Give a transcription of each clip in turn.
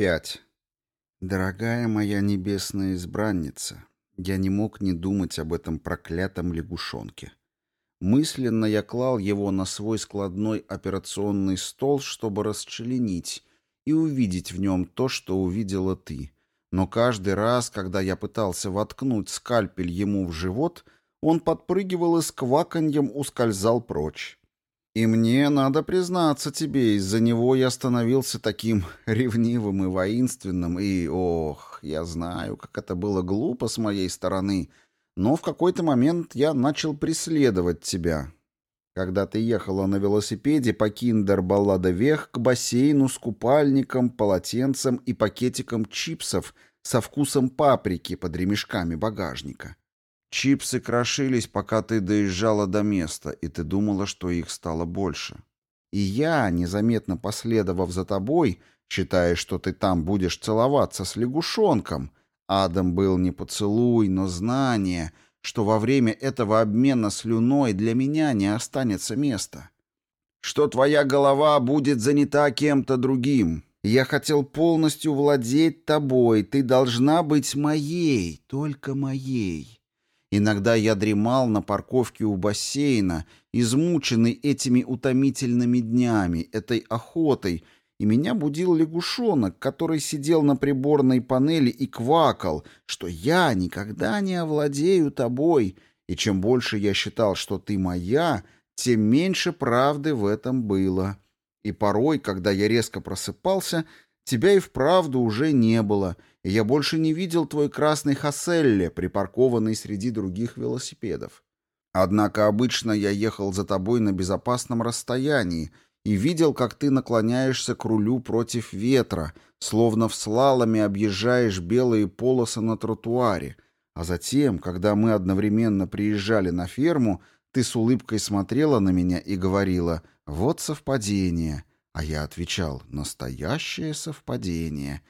5. Дорогая моя небесная избранница, я не мог не думать об этом проклятом лягушонке. Мысленно я клал его на свой складной операционный стол, чтобы расчленить и увидеть в нем то, что увидела ты. Но каждый раз, когда я пытался воткнуть скальпель ему в живот, он подпрыгивал и с кваканьем ускользал прочь. И мне, надо признаться тебе, из-за него я становился таким ревнивым и воинственным, и, ох, я знаю, как это было глупо с моей стороны, но в какой-то момент я начал преследовать тебя. Когда ты ехала на велосипеде по Киндер-Баллада-Вех к бассейну с купальником, полотенцем и пакетиком чипсов со вкусом паприки под ремешками багажника. Чипсы крошились, пока ты доезжала до места, и ты думала, что их стало больше. И я, незаметно последовав за тобой, считая, что ты там будешь целоваться с лягушонком, Адам был не поцелуй, но знание, что во время этого обмена слюной для меня не останется места. Что твоя голова будет занята кем-то другим. Я хотел полностью владеть тобой, ты должна быть моей, только моей. Иногда я дремал на парковке у бассейна, измученный этими утомительными днями, этой охотой, и меня будил лягушонок, который сидел на приборной панели и квакал, что я никогда не овладею тобой, и чем больше я считал, что ты моя, тем меньше правды в этом было. И порой, когда я резко просыпался, тебя и вправду уже не было — и я больше не видел твой красный Хасселле, припаркованный среди других велосипедов. Однако обычно я ехал за тобой на безопасном расстоянии и видел, как ты наклоняешься к рулю против ветра, словно в слаломе объезжаешь белые полосы на тротуаре, а затем, когда мы одновременно приезжали на ферму, ты с улыбкой смотрела на меня и говорила «Вот совпадение», а я отвечал «Настоящее совпадение»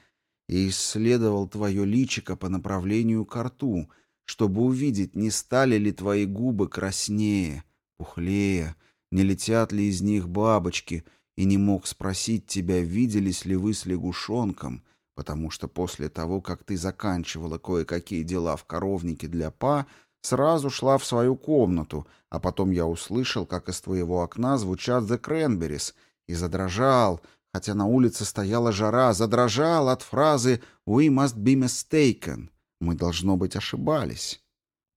и исследовал твое личико по направлению к рту, чтобы увидеть, не стали ли твои губы краснее, пухлее, не летят ли из них бабочки, и не мог спросить тебя, виделись ли вы с лягушонком, потому что после того, как ты заканчивала кое-какие дела в коровнике для па, сразу шла в свою комнату, а потом я услышал, как из твоего окна звучат «The Cranberries», и задрожал, хотя на улице стояла жара, задрожал от фразы «We must be mistaken». Мы, должно быть, ошибались.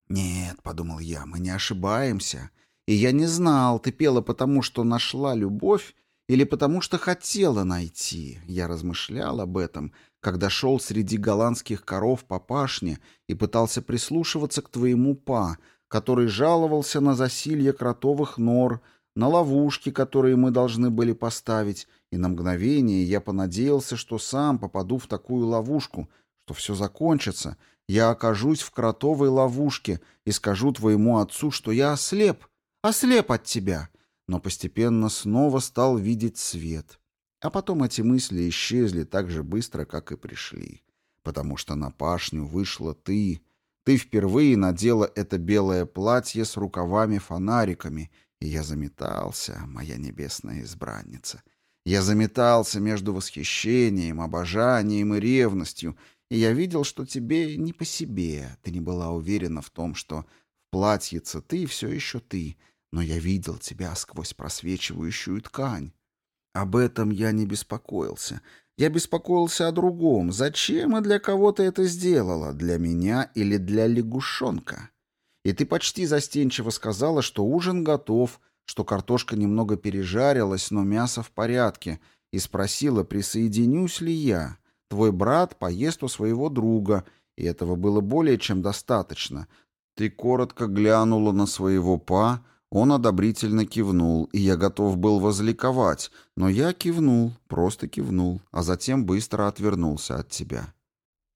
«Нет», — подумал я, — «мы не ошибаемся. И я не знал, ты пела потому, что нашла любовь, или потому что хотела найти. Я размышлял об этом, когда шел среди голландских коров по пашне и пытался прислушиваться к твоему па, который жаловался на засилье кротовых нор, на ловушки, которые мы должны были поставить, и на мгновение я понадеялся, что сам попаду в такую ловушку, что все закончится, я окажусь в кротовой ловушке и скажу твоему отцу, что я ослеп, ослеп от тебя, но постепенно снова стал видеть свет. А потом эти мысли исчезли так же быстро, как и пришли, потому что на пашню вышла ты, ты впервые надела это белое платье с рукавами-фонариками, я заметался, моя небесная избранница — я заметался между восхищением, обожанием и ревностью, и я видел, что тебе не по себе. Ты не была уверена в том, что в платьице ты все еще ты, но я видел тебя сквозь просвечивающую ткань. Об этом я не беспокоился. Я беспокоился о другом. Зачем и для кого ты это сделала? Для меня или для лягушонка? И ты почти застенчиво сказала, что ужин готов — что картошка немного пережарилась, но мясо в порядке, и спросила, присоединюсь ли я. Твой брат поест у своего друга, и этого было более чем достаточно. Ты коротко глянула на своего па, он одобрительно кивнул, и я готов был возликовать, но я кивнул, просто кивнул, а затем быстро отвернулся от тебя.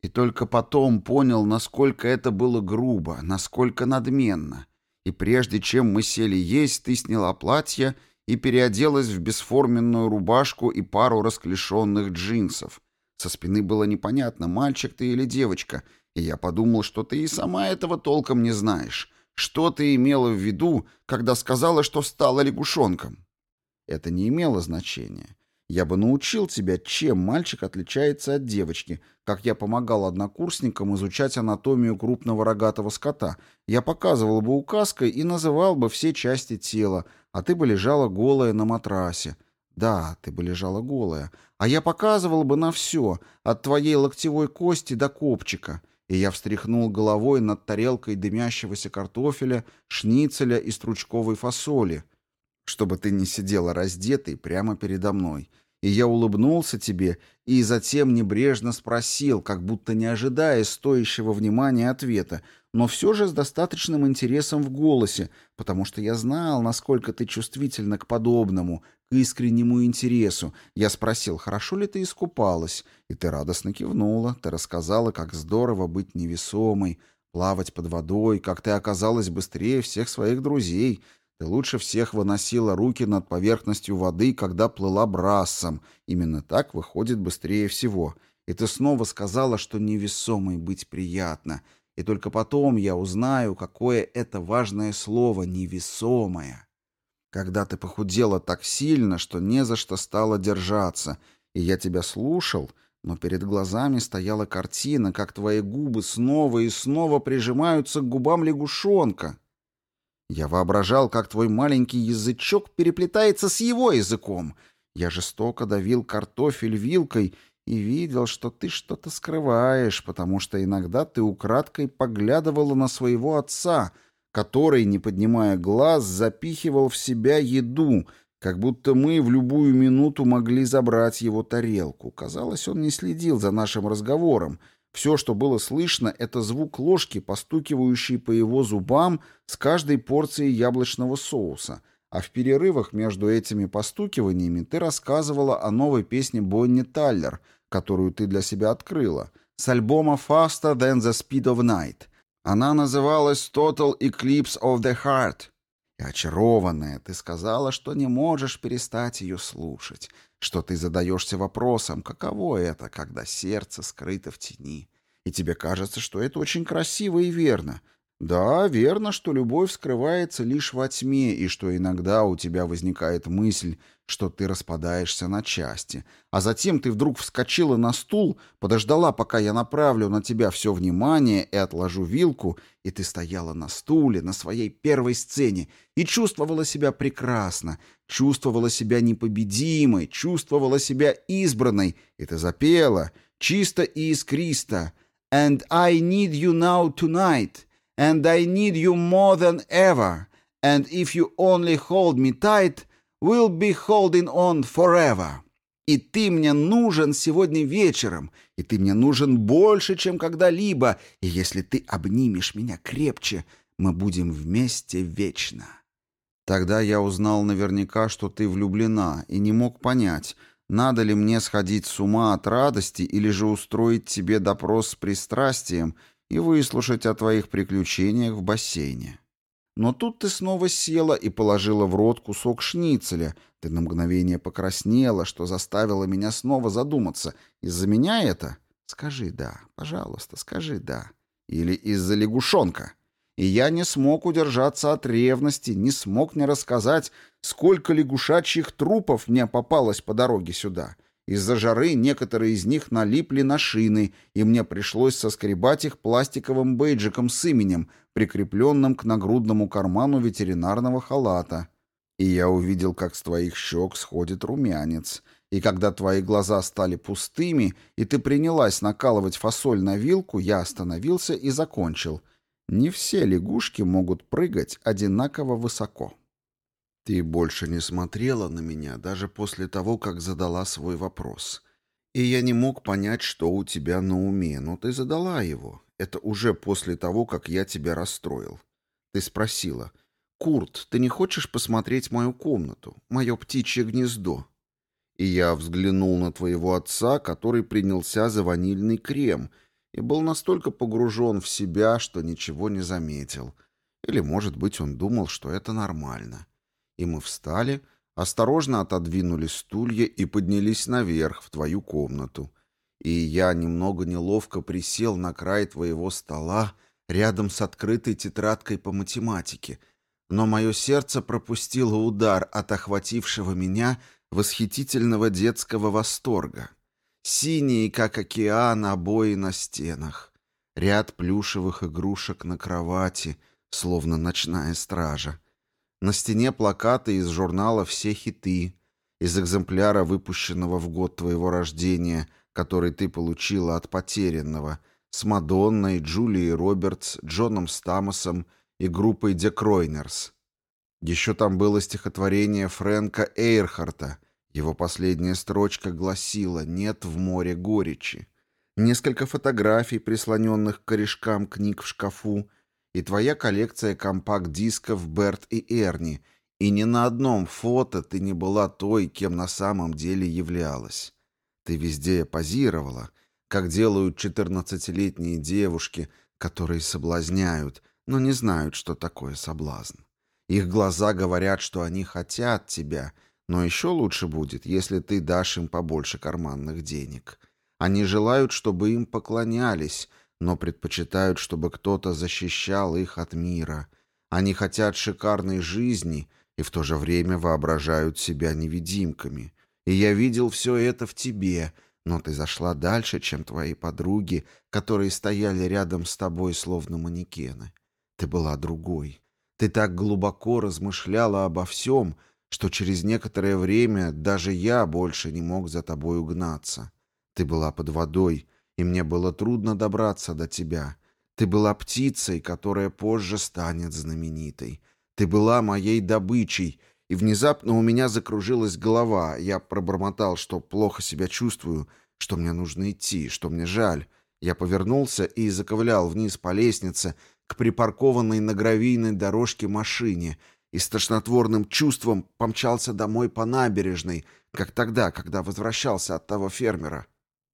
И только потом понял, насколько это было грубо, насколько надменно и прежде чем мы сели есть, ты сняла платье и переоделась в бесформенную рубашку и пару расклешенных джинсов. Со спины было непонятно, мальчик ты или девочка, и я подумал, что ты и сама этого толком не знаешь. Что ты имела в виду, когда сказала, что стала лягушонком? Это не имело значения. Я бы научил тебя, чем мальчик отличается от девочки, как я помогал однокурсникам изучать анатомию крупного рогатого скота. Я показывал бы указкой и называл бы все части тела, а ты бы лежала голая на матрасе. Да, ты бы лежала голая. А я показывал бы на все, от твоей локтевой кости до копчика. И я встряхнул головой над тарелкой дымящегося картофеля, шницеля и стручковой фасоли, чтобы ты не сидела раздетой прямо передо мной. И я улыбнулся тебе и затем небрежно спросил, как будто не ожидая стоящего внимания ответа, но все же с достаточным интересом в голосе, потому что я знал, насколько ты чувствительна к подобному, к искреннему интересу. Я спросил, хорошо ли ты искупалась, и ты радостно кивнула. Ты рассказала, как здорово быть невесомой, плавать под водой, как ты оказалась быстрее всех своих друзей, ты лучше всех выносила руки над поверхностью воды, когда плыла брассом. Именно так выходит быстрее всего. И ты снова сказала, что невесомой быть приятно. И только потом я узнаю, какое это важное слово «невесомое». Когда ты похудела так сильно, что не за что стало держаться, и я тебя слушал, но перед глазами стояла картина, как твои губы снова и снова прижимаются к губам лягушонка. Я воображал, как твой маленький язычок переплетается с его языком. Я жестоко давил картофель вилкой и видел, что ты что-то скрываешь, потому что иногда ты украдкой поглядывала на своего отца, который, не поднимая глаз, запихивал в себя еду, как будто мы в любую минуту могли забрать его тарелку. Казалось, он не следил за нашим разговором, все, что было слышно, это звук ложки, постукивающей по его зубам с каждой порцией яблочного соуса. А в перерывах между этими постукиваниями ты рассказывала о новой песне Бонни Таллер, которую ты для себя открыла, с альбома Faster Than the Speed of Night. Она называлась Total Eclipse of the Heart. И очарованная, ты сказала, что не можешь перестать ее слушать, что ты задаешься вопросом, каково это, когда сердце скрыто в тени. И тебе кажется, что это очень красиво и верно. Да, верно, что любовь скрывается лишь во тьме, и что иногда у тебя возникает мысль, что ты распадаешься на части. А затем ты вдруг вскочила на стул, подождала, пока я направлю на тебя все внимание и отложу вилку, и ты стояла на стуле, на своей первой сцене, и чувствовала себя прекрасно, чувствовала себя непобедимой, чувствовала себя избранной, и ты запела, чисто и искристо, «And I need you now tonight, and I need you more than ever, and if you only hold me tight, we'll be holding on forever». И ты мне нужен сегодня вечером, и ты мне нужен больше, чем когда-либо, и если ты обнимешь меня крепче, мы будем вместе вечно. Тогда я узнал наверняка, что ты влюблена, и не мог понять, надо ли мне сходить с ума от радости или же устроить тебе допрос с пристрастием и выслушать о твоих приключениях в бассейне. Но тут ты снова села и положила в рот кусок шницеля. Ты на мгновение покраснела, что заставило меня снова задуматься. Из-за меня это? Скажи «да», пожалуйста, скажи «да». Или из-за лягушонка? и я не смог удержаться от ревности, не смог не рассказать, сколько лягушачьих трупов мне попалось по дороге сюда. Из-за жары некоторые из них налипли на шины, и мне пришлось соскребать их пластиковым бейджиком с именем, прикрепленным к нагрудному карману ветеринарного халата. И я увидел, как с твоих щек сходит румянец. И когда твои глаза стали пустыми, и ты принялась накалывать фасоль на вилку, я остановился и закончил — не все лягушки могут прыгать одинаково высоко. Ты больше не смотрела на меня даже после того, как задала свой вопрос. И я не мог понять, что у тебя на уме, но ты задала его. Это уже после того, как я тебя расстроил. Ты спросила, «Курт, ты не хочешь посмотреть мою комнату, мое птичье гнездо?» И я взглянул на твоего отца, который принялся за ванильный крем — и был настолько погружен в себя, что ничего не заметил. Или, может быть, он думал, что это нормально. И мы встали, осторожно отодвинули стулья и поднялись наверх, в твою комнату. И я немного неловко присел на край твоего стола, рядом с открытой тетрадкой по математике, но мое сердце пропустило удар от охватившего меня восхитительного детского восторга. Синие, как океан, обои на стенах. Ряд плюшевых игрушек на кровати, словно ночная стража. На стене плакаты из журнала «Все хиты», из экземпляра, выпущенного в год твоего рождения, который ты получила от потерянного, с Мадонной, Джулией Робертс, Джоном Стамосом и группой Декройнерс. Еще там было стихотворение Фрэнка Эйрхарта. Его последняя строчка гласила «Нет в море горечи». Несколько фотографий, прислоненных к корешкам книг в шкафу, и твоя коллекция компакт-дисков Берт и Эрни, и ни на одном фото ты не была той, кем на самом деле являлась. Ты везде позировала, как делают четырнадцатилетние девушки, которые соблазняют, но не знают, что такое соблазн. Их глаза говорят, что они хотят тебя, но еще лучше будет, если ты дашь им побольше карманных денег. Они желают, чтобы им поклонялись, но предпочитают, чтобы кто-то защищал их от мира. Они хотят шикарной жизни и в то же время воображают себя невидимками. И я видел все это в тебе, но ты зашла дальше, чем твои подруги, которые стояли рядом с тобой, словно манекены. Ты была другой. Ты так глубоко размышляла обо всем, что через некоторое время даже я больше не мог за тобой угнаться. Ты была под водой, и мне было трудно добраться до тебя. Ты была птицей, которая позже станет знаменитой. Ты была моей добычей, и внезапно у меня закружилась голова. Я пробормотал, что плохо себя чувствую, что мне нужно идти, что мне жаль. Я повернулся и заковылял вниз по лестнице к припаркованной на гравийной дорожке машине и с тошнотворным чувством помчался домой по набережной, как тогда, когда возвращался от того фермера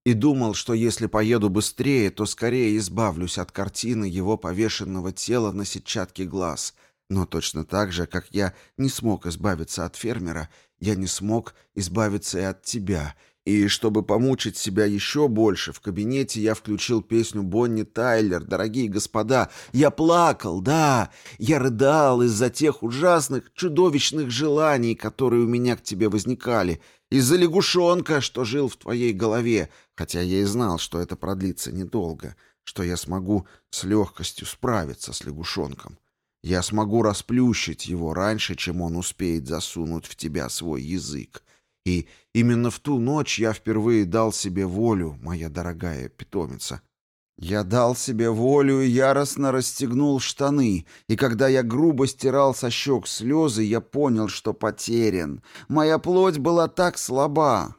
и думал, что если поеду быстрее, то скорее избавлюсь от картины его повешенного тела на сетчатке глаз. Но точно так же, как я не смог избавиться от фермера, я не смог избавиться и от тебя. И чтобы помучить себя еще больше, в кабинете я включил песню Бонни Тайлер «Дорогие господа». Я плакал, да, я рыдал из-за тех ужасных, чудовищных желаний, которые у меня к тебе возникали, из-за лягушонка, что жил в твоей голове, хотя я и знал, что это продлится недолго, что я смогу с легкостью справиться с лягушонком. Я смогу расплющить его раньше, чем он успеет засунуть в тебя свой язык. И именно в ту ночь я впервые дал себе волю, моя дорогая питомица, я дал себе волю и яростно расстегнул штаны, и когда я грубо стирал со щек слезы, я понял, что потерян. Моя плоть была так слаба.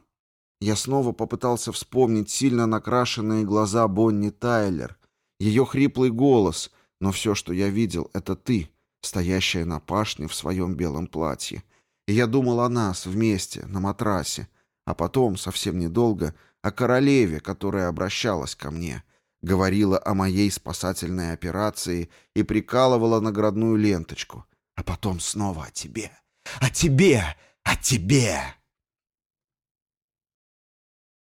Я снова попытался вспомнить сильно накрашенные глаза Бонни Тайлер, ее хриплый голос, но все, что я видел, это ты, стоящая на пашне в своем белом платье. И я думал о нас вместе, на матрасе, а потом, совсем недолго, о королеве, которая обращалась ко мне — говорила о моей спасательной операции и прикалывала наградную ленточку. А потом снова о тебе. О тебе! О тебе!